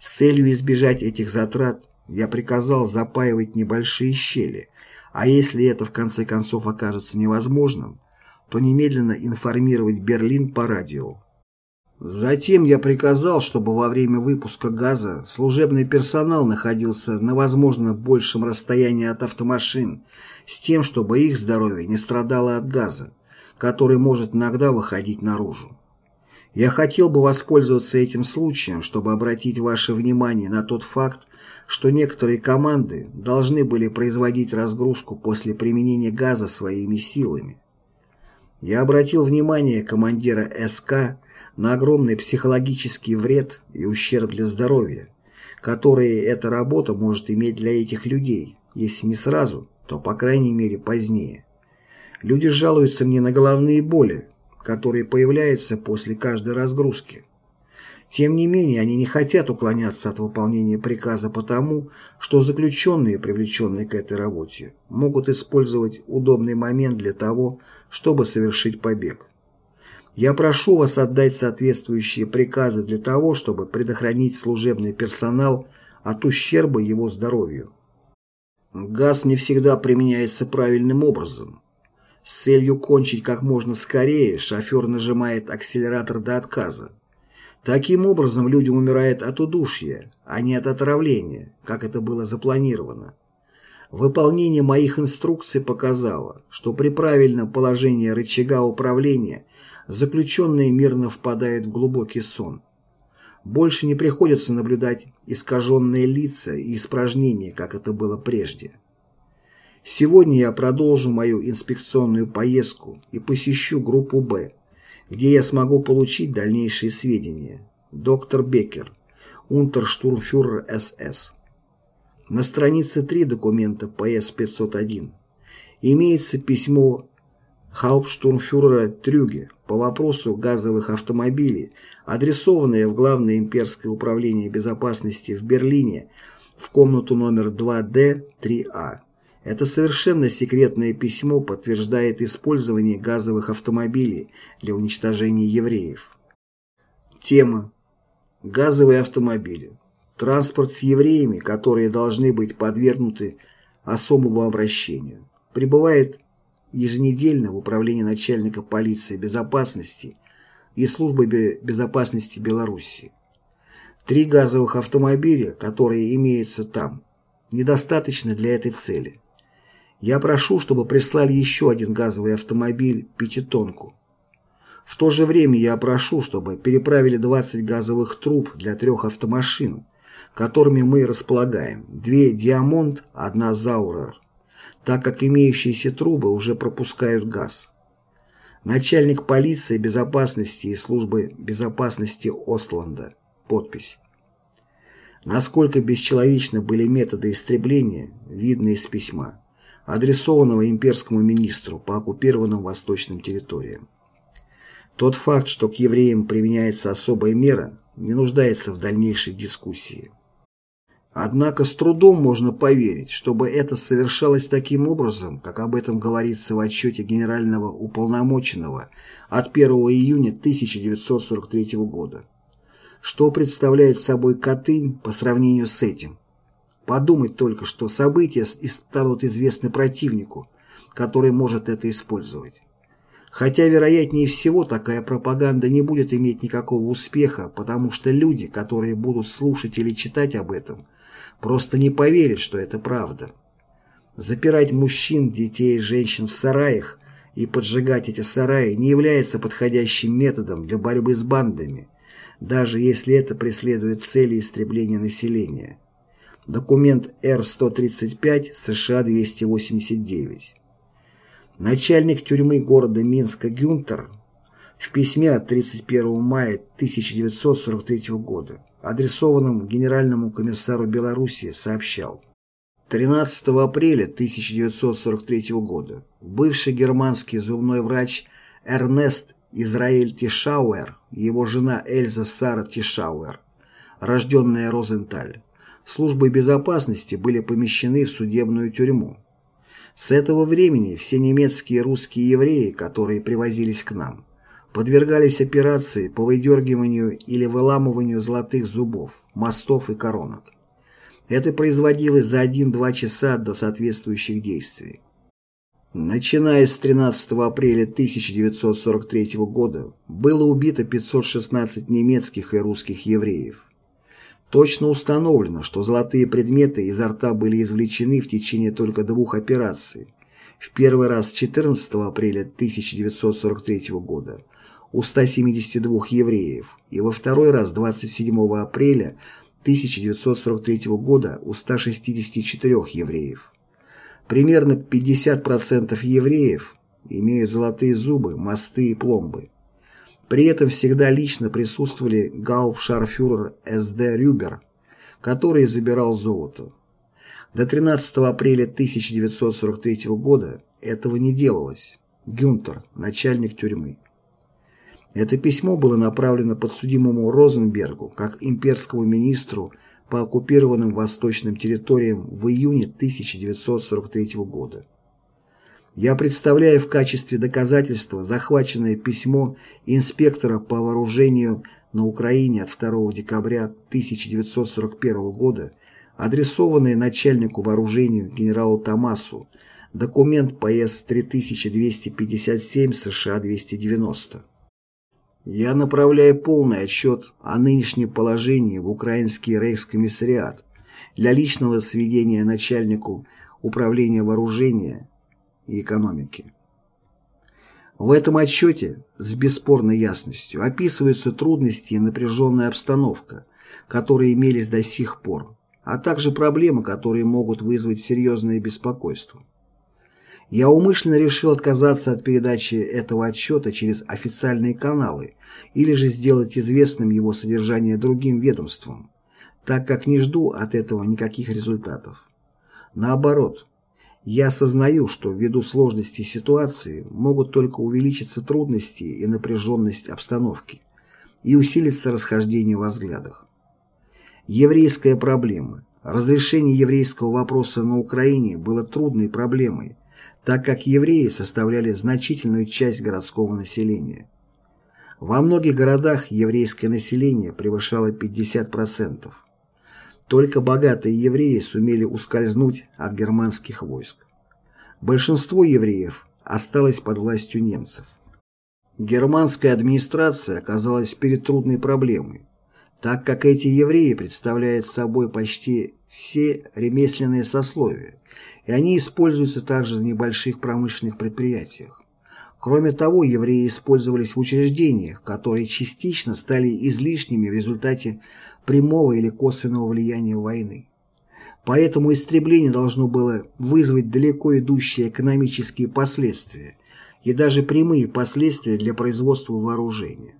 С целью избежать этих затрат я приказал запаивать небольшие щели, а если это в конце концов окажется невозможным, то немедленно информировать Берлин по радио. Затем я приказал, чтобы во время выпуска газа служебный персонал находился на возможно большем расстоянии от автомашин, с тем, чтобы их здоровье не страдало от газа, который может иногда выходить наружу. Я хотел бы воспользоваться этим случаем, чтобы обратить ваше внимание на тот факт, что некоторые команды должны были производить разгрузку после применения газа своими силами. Я обратил внимание командира СК на огромный психологический вред и ущерб для здоровья, которые эта работа может иметь для этих людей, если не сразу, то по крайней мере позднее. Люди жалуются мне на головные боли, которые появляются после каждой разгрузки. Тем не менее, они не хотят уклоняться от выполнения приказа потому, что заключенные, привлеченные к этой работе, могут использовать удобный момент для того, чтобы совершить побег. Я прошу вас отдать соответствующие приказы для того, чтобы предохранить служебный персонал от ущерба его здоровью. Газ не всегда применяется правильным образом. С целью кончить как можно скорее шофер нажимает акселератор до отказа. Таким образом люди умирают от удушья, а не от отравления, как это было запланировано. Выполнение моих инструкций показало, что при правильном положении рычага управления заключенные мирно впадают в глубокий сон. Больше не приходится наблюдать искаженные лица и испражнения, как это было прежде. Сегодня я продолжу мою инспекционную поездку и посещу группу «Б», где я смогу получить дальнейшие сведения. Доктор Беккер, унтерштурмфюрер СС. На странице 3 документа ПС-501 имеется письмо Хауптштурмфюрера Трюге по вопросу газовых автомобилей, адресованное в Главное имперское управление безопасности в Берлине в комнату номер 2D-3А. Это совершенно секретное письмо подтверждает использование газовых автомобилей для уничтожения евреев. Тема. Газовые автомобили. Транспорт с евреями, которые должны быть подвергнуты особому обращению. Прибывает еженедельно в управлении начальника полиции безопасности и службы безопасности Беларуси. Три газовых автомобиля, которые имеются там, недостаточно для этой цели. Я прошу, чтобы прислали еще один газовый автомобиль «Пятитонку». В то же время я прошу, чтобы переправили 20 газовых труб для трех автомашин, которыми мы располагаем, две «Диамонт», одна «Заурер», так как имеющиеся трубы уже пропускают газ. Начальник полиции безопасности и службы безопасности Остланда. Подпись. Насколько бесчеловечны были методы истребления, видно из письма адресованного имперскому министру по оккупированным восточным территориям. Тот факт, что к евреям применяется особая мера, не нуждается в дальнейшей дискуссии. Однако с трудом можно поверить, чтобы это совершалось таким образом, как об этом говорится в отчете Генерального уполномоченного от 1 июня 1943 года. Что представляет собой Катынь по сравнению с этим? Подумать только, что события станут известны противнику, который может это использовать. Хотя, вероятнее всего, такая пропаганда не будет иметь никакого успеха, потому что люди, которые будут слушать или читать об этом, просто не поверят, что это правда. Запирать мужчин, детей и женщин в сараях и поджигать эти сараи не является подходящим методом для борьбы с бандами, даже если это преследует цели истребления населения. Документ Р-135, США-289. Начальник тюрьмы города Минска Гюнтер в письме от 31 мая 1943 года, адресованном Генеральному комиссару Белоруссии, сообщал 13 апреля 1943 года бывший германский зубной врач Эрнест Израиль Тишауэр и его жена Эльза Сара Тишауэр, рожденная Розенталь, службы безопасности были помещены в судебную тюрьму. С этого времени все немецкие и русские евреи, которые привозились к нам, подвергались операции по выдергиванию или выламыванию золотых зубов, мостов и коронок. Это производилось за 1-2 часа до соответствующих действий. Начиная с 13 апреля 1943 года было убито 516 немецких и русских евреев. Точно установлено, что золотые предметы изо рта были извлечены в течение только двух операций. В первый раз 14 апреля 1943 года у 172 евреев и во второй раз 27 апреля 1943 года у 164 евреев. Примерно 50% евреев имеют золотые зубы, мосты и пломбы. При этом всегда лично присутствовали гауптшарфюрер С.Д. Рюбер, который забирал золото. До 13 апреля 1943 года этого не делалось. Гюнтер, начальник тюрьмы. Это письмо было направлено подсудимому Розенбергу как имперскому министру по оккупированным восточным территориям в июне 1943 года. Я представляю в качестве доказательства захваченное письмо инспектора по вооружению на Украине от 2 декабря 1941 года, адресованное начальнику вооружению генералу Томасу, документ ПС 3257 США-290. Я направляю полный отчет о нынешнем положении в украинский рейхскомиссариат для личного сведения начальнику управления вооружения и экономики. В этом отчете с бесспорной ясностью описываются трудности и напряженная обстановка, которые имелись до сих пор, а также проблемы, которые могут вызвать серьезное беспокойство. Я умышленно решил отказаться от передачи этого отчета через официальные каналы или же сделать известным его содержание другим ведомствам, так как не жду от этого никаких результатов. Наоборот, я осознаю, что ввиду сложности ситуации могут только увеличиться трудности и напряженность обстановки и усилиться расхождение во взглядах. Еврейская проблема, разрешение еврейского вопроса на Украине было трудной проблемой, так как евреи составляли значительную часть городского населения. Во многих городах еврейское население превышало 50%. Только богатые евреи сумели ускользнуть от германских войск. Большинство евреев осталось под властью немцев. Германская администрация оказалась перед трудной проблемой, так как эти евреи представляют собой почти все ремесленные сословия, и они используются также в небольших промышленных предприятиях. Кроме того, евреи использовались в учреждениях, которые частично стали излишними в результате прямого или косвенного влияния войны. Поэтому истребление должно было вызвать далеко идущие экономические последствия и даже прямые последствия для производства вооружения.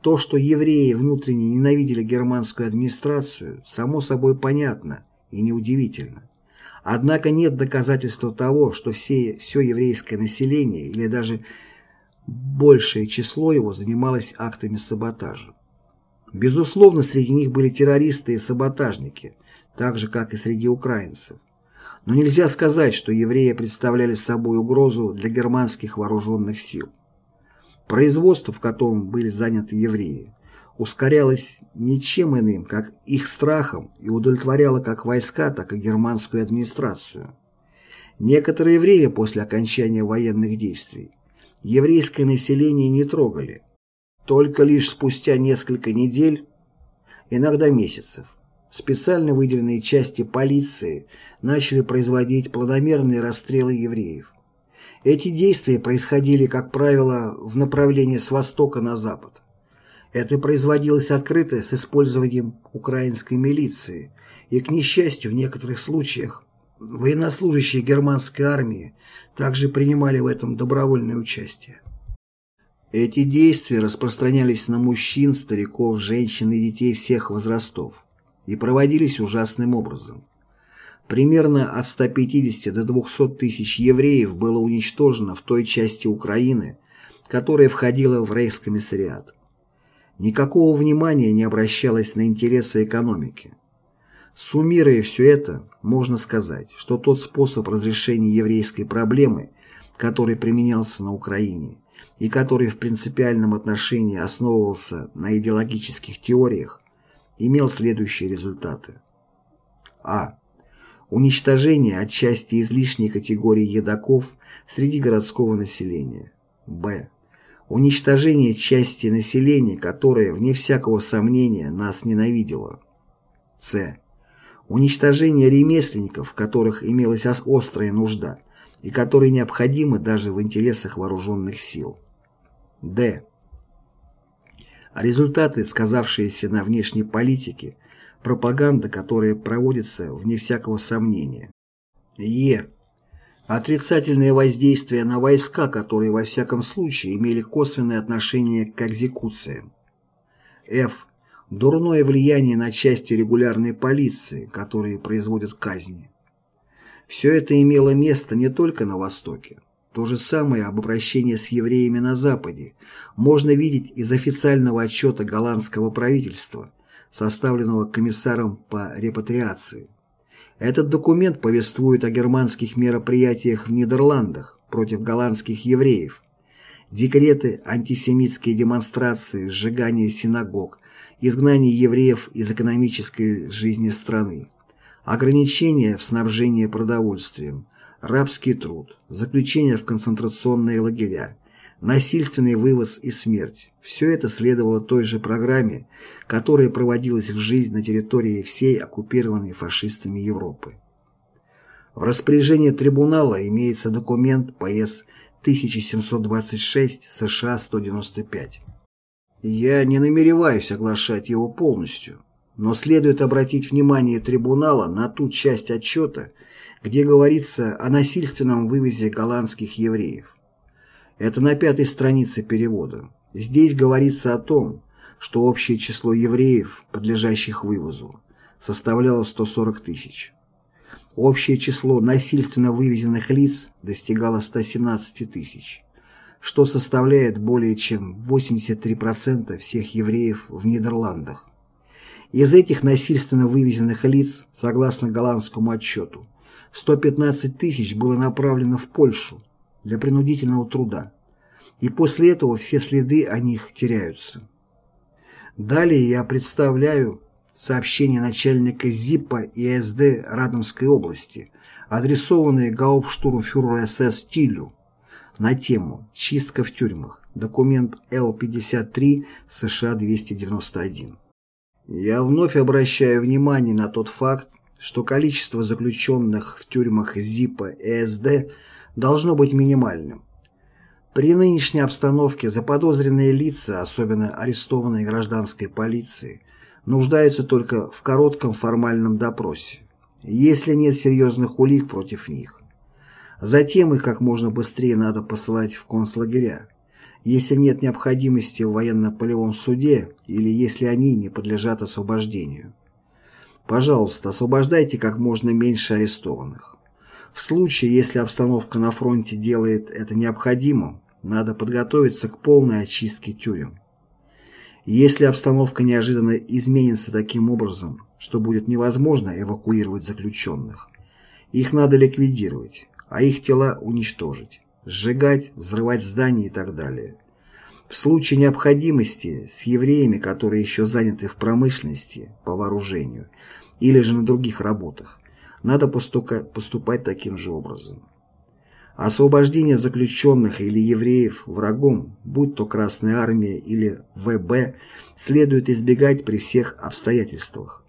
То, что евреи внутренне ненавидели германскую администрацию, само собой понятно и неудивительно. Однако нет доказательства того, что все, все еврейское население или даже большее число его занималось актами саботажа. Безусловно, среди них были террористы и саботажники, так же, как и среди украинцев. Но нельзя сказать, что евреи представляли собой угрозу для германских вооруженных сил. Производство, в котором были заняты евреи, ускорялось ничем иным, как их страхом и удовлетворяло как войска, так и германскую администрацию. Некоторое время после окончания военных действий еврейское население не трогали. Только лишь спустя несколько недель, иногда месяцев, специально выделенные части полиции начали производить планомерные расстрелы евреев. Эти действия происходили, как правило, в направлении с востока на запад. Это производилось открыто с использованием украинской милиции, и, к несчастью, в некоторых случаях военнослужащие германской армии также принимали в этом добровольное участие. Эти действия распространялись на мужчин, стариков, женщин и детей всех возрастов и проводились ужасным образом. Примерно от 150 до 200 тысяч евреев было уничтожено в той части Украины, которая входила в рейхскомиссариат. Никакого внимания не обращалось на интересы экономики. Суммируя все это, можно сказать, что тот способ разрешения еврейской проблемы, который применялся на Украине, и который в принципиальном отношении основывался на идеологических теориях, имел следующие результаты. А. Уничтожение отчасти излишней категории едоков среди городского населения. Б. Уничтожение части населения, которое, вне всякого сомнения, нас ненавидело. С. Уничтожение ремесленников, в которых имелась острая нужда, и которые необходимы даже в интересах вооруженных сил. Д. Результаты, сказавшиеся на внешней политике, пропаганда, которая проводится вне всякого сомнения. Е. Отрицательное воздействие на войска, которые во всяком случае имели косвенное отношение к экзекуциям. Ф. Дурное влияние на части регулярной полиции, которые производят казни. Все это имело место не только на Востоке. То же самое об обращении с евреями на Западе можно видеть из официального отчета голландского правительства, составленного комиссаром по репатриации. Этот документ повествует о германских мероприятиях в Нидерландах против голландских евреев. Декреты, антисемитские демонстрации, сжигание синагог, изгнание евреев из экономической жизни страны, ограничения в снабжении продовольствием, рабский труд, заключение в концентрационные лагеря, насильственный вывоз и смерть – все это следовало той же программе, которая проводилась в жизнь на территории всей оккупированной фашистами Европы. В распоряжении трибунала имеется документ ПС 1726 США 195. Я не намереваюсь оглашать его полностью, но следует обратить внимание трибунала на ту часть отчета, где говорится о насильственном вывозе голландских евреев. Это на пятой странице перевода. Здесь говорится о том, что общее число евреев, подлежащих вывозу, составляло 140 тысяч. Общее число насильственно вывезенных лиц достигало 117 тысяч, что составляет более чем 83% всех евреев в Нидерландах. Из этих насильственно вывезенных лиц, согласно голландскому отчету, 115 тысяч было направлено в Польшу для принудительного труда, и после этого все следы о них теряются. Далее я представляю сообщение начальника ЗИПа и СД Радомской области, адресованное гауптштурмфюреру СС Тилю на тему «Чистка в тюрьмах», документ Л-53 США-291. Я вновь обращаю внимание на тот факт, что количество заключенных в тюрьмах ЗИПа и СД должно быть минимальным. При нынешней обстановке заподозренные лица, особенно арестованные гражданской полицией, нуждаются только в коротком формальном допросе, если нет серьезных улик против них. Затем их как можно быстрее надо посылать в концлагеря, если нет необходимости в военно-полевом суде или если они не подлежат освобождению. Пожалуйста, освобождайте как можно меньше арестованных. В случае, если обстановка на фронте делает это необходимым, надо подготовиться к полной очистке тюрем. Если обстановка неожиданно изменится таким образом, что будет невозможно эвакуировать заключенных, их надо ликвидировать, а их тела уничтожить, сжигать, взрывать здания и так далее. В случае необходимости с евреями, которые еще заняты в промышленности по вооружению, или же на других работах, надо поступать таким же образом. Освобождение заключенных или евреев врагом, будь то Красная Армия или ВБ, следует избегать при всех обстоятельствах.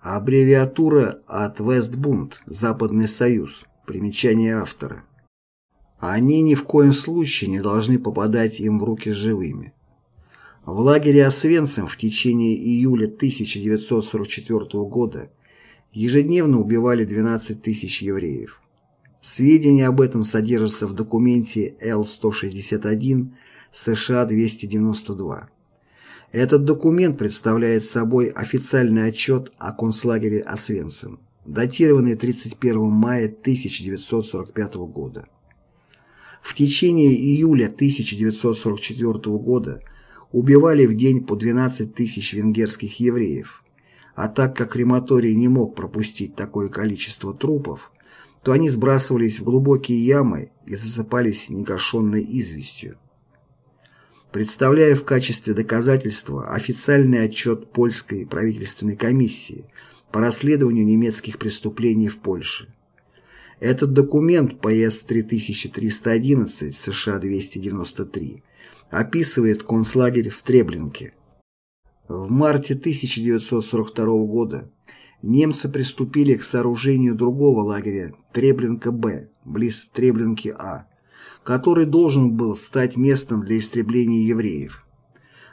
Аббревиатура от Вестбунд, Западный Союз, примечание автора. Они ни в коем случае не должны попадать им в руки живыми. В лагере Освенцим в течение июля 1944 года ежедневно убивали 12 тысяч евреев. Сведения об этом содержатся в документе Л-161 США-292. Этот документ представляет собой официальный отчет о концлагере Освенцим, датированный 31 мая 1945 года. В течение июля 1944 года убивали в день по 12 тысяч венгерских евреев, А так как крематорий не мог пропустить такое количество трупов, то они сбрасывались в глубокие ямы и засыпались негашенной известью. Представляя в качестве доказательства официальный отчет польской правительственной комиссии по расследованию немецких преступлений в Польше. Этот документ ПС 3311 США 293 описывает концлагерь в Треблинке. В марте 1942 года немцы приступили к сооружению другого лагеря Треблинка-Б, близ Треблинки-А, который должен был стать местом для истребления евреев.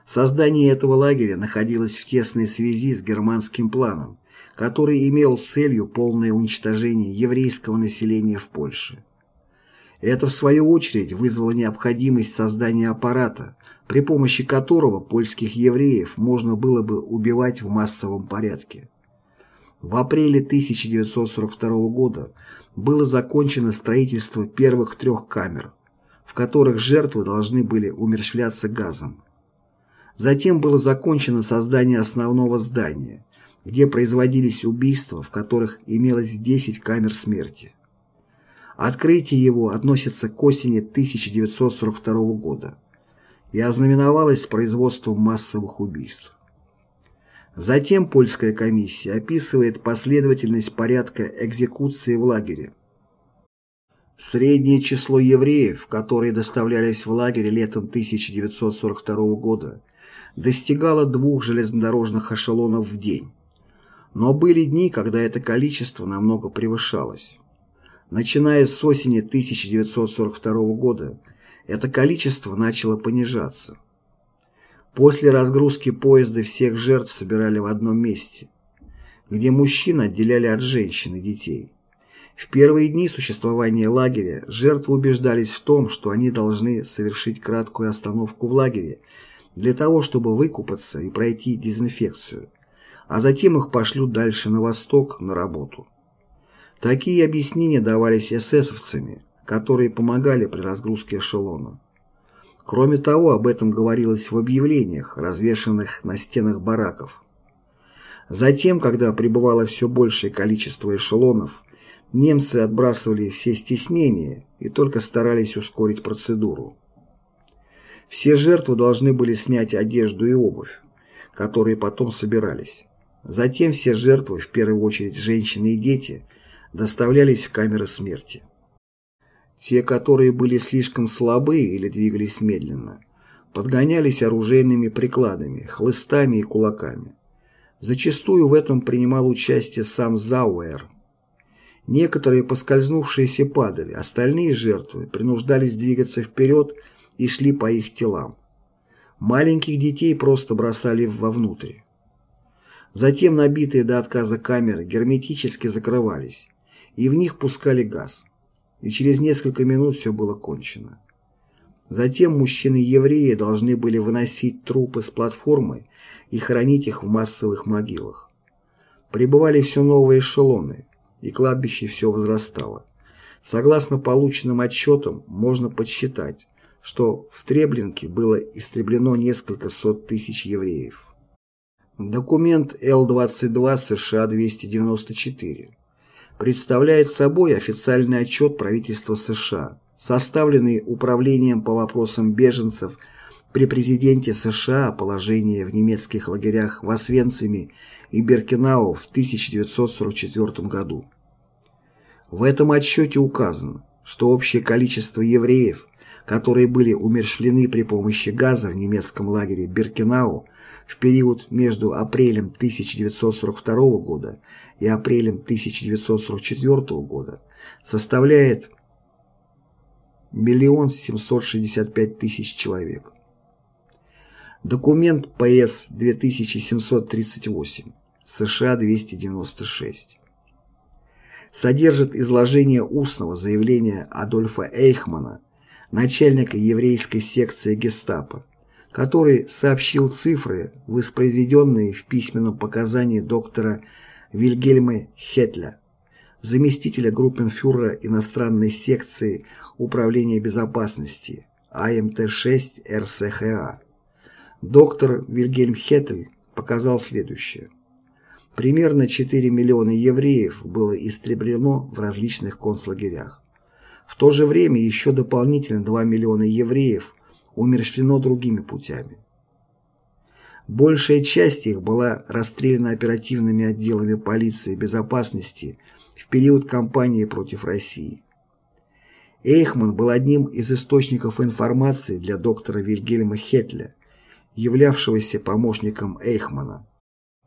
Создание этого лагеря находилось в тесной связи с германским планом, который имел целью полное уничтожение еврейского населения в Польше. Это, в свою очередь, вызвало необходимость создания аппарата, при помощи которого польских евреев можно было бы убивать в массовом порядке. В апреле 1942 года было закончено строительство первых трех камер, в которых жертвы должны были умерщвляться газом. Затем было закончено создание основного здания, где производились убийства, в которых имелось 10 камер смерти. Открытие его относится к осени 1942 года и ознаменовалось производством массовых убийств. Затем польская комиссия описывает последовательность порядка экзекуции в лагере. Среднее число евреев, которые доставлялись в лагерь летом 1942 года, достигало двух железнодорожных эшелонов в день. Но были дни, когда это количество намного превышалось. Начиная с осени 1942 года, это количество начало понижаться. После разгрузки поезда всех жертв собирали в одном месте, где мужчин отделяли от женщин и детей. В первые дни существования лагеря жертвы убеждались в том, что они должны совершить краткую остановку в лагере для того, чтобы выкупаться и пройти дезинфекцию, а затем их пошлют дальше на восток на работу. Такие объяснения давались эсэсовцами, которые помогали при разгрузке эшелона. Кроме того, об этом говорилось в объявлениях, развешанных на стенах бараков. Затем, когда прибывало все большее количество эшелонов, немцы отбрасывали все стеснения и только старались ускорить процедуру. Все жертвы должны были снять одежду и обувь, которые потом собирались. Затем все жертвы, в первую очередь женщины и дети, доставлялись в камеры смерти. Те, которые были слишком слабы или двигались медленно, подгонялись оружейными прикладами, хлыстами и кулаками. Зачастую в этом принимал участие сам Зауэр. Некоторые поскользнувшиеся падали, остальные жертвы принуждались двигаться вперед и шли по их телам. Маленьких детей просто бросали вовнутрь. Затем набитые до отказа камеры герметически закрывались, и в них пускали газ и через несколько минут все было кончено. Затем мужчины-евреи должны были выносить трупы с платформы и хранить их в массовых могилах. Прибывали все новые эшелоны, и кладбище все возрастало. Согласно полученным отчетам, можно подсчитать, что в Треблинке было истреблено несколько сот тысяч евреев. Документ Л-22 США-294 представляет собой официальный отчет правительства США, составленный Управлением по вопросам беженцев при президенте США о положении в немецких лагерях в Освенциме и Беркинау в 1944 году. В этом отчете указано, что общее количество евреев, которые были умерщвлены при помощи газа в немецком лагере Беркинау в период между апрелем 1942 года и апрелем 1944 года составляет 1 765 тысяч человек. Документ ПС 2738, США 296. Содержит изложение устного заявления Адольфа Эйхмана, начальника еврейской секции гестапо, который сообщил цифры, воспроизведенные в письменном показании доктора Вильгельма Хетля, заместителя группенфюрера иностранной секции Управления безопасности АМТ-6 РСХА. Доктор Вильгельм Хеттель показал следующее. Примерно 4 миллиона евреев было истреблено в различных концлагерях. В то же время еще дополнительно 2 миллиона евреев умерщвлено другими путями. Большая часть их была расстреляна оперативными отделами полиции и безопасности в период кампании против России. Эйхман был одним из источников информации для доктора Вильгельма Хетля, являвшегося помощником Эйхмана.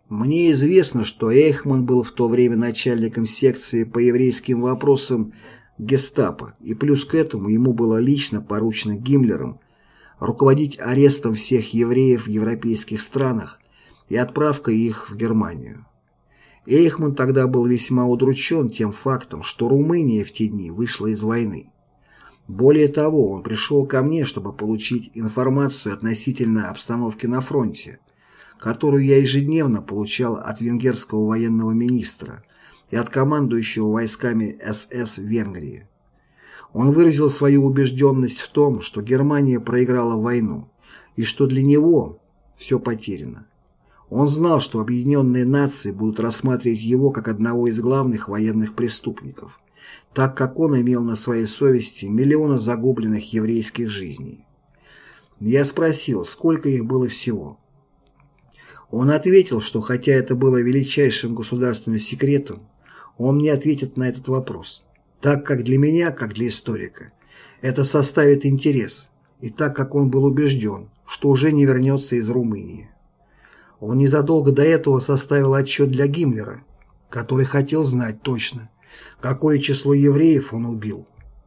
Мне известно, что Эйхман был в то время начальником секции по еврейским вопросам гестапо, и плюс к этому ему было лично поручено Гиммлером руководить арестом всех евреев в европейских странах и отправкой их в Германию. Эйхман тогда был весьма удручен тем фактом, что Румыния в те дни вышла из войны. Более того, он пришел ко мне, чтобы получить информацию относительно обстановки на фронте, которую я ежедневно получал от венгерского военного министра и от командующего войсками СС Венгрии. Он выразил свою убежденность в том, что Германия проиграла войну и что для него все потеряно. Он знал, что объединенные нации будут рассматривать его как одного из главных военных преступников, так как он имел на своей совести миллионы загубленных еврейских жизней. Я спросил, сколько их было всего. Он ответил, что хотя это было величайшим государственным секретом, он не ответит на этот вопрос так как для меня, как для историка, это составит интерес, и так как он был убежден, что уже не вернется из Румынии. Он незадолго до этого составил отчет для Гиммлера, который хотел знать точно, какое число евреев он убил.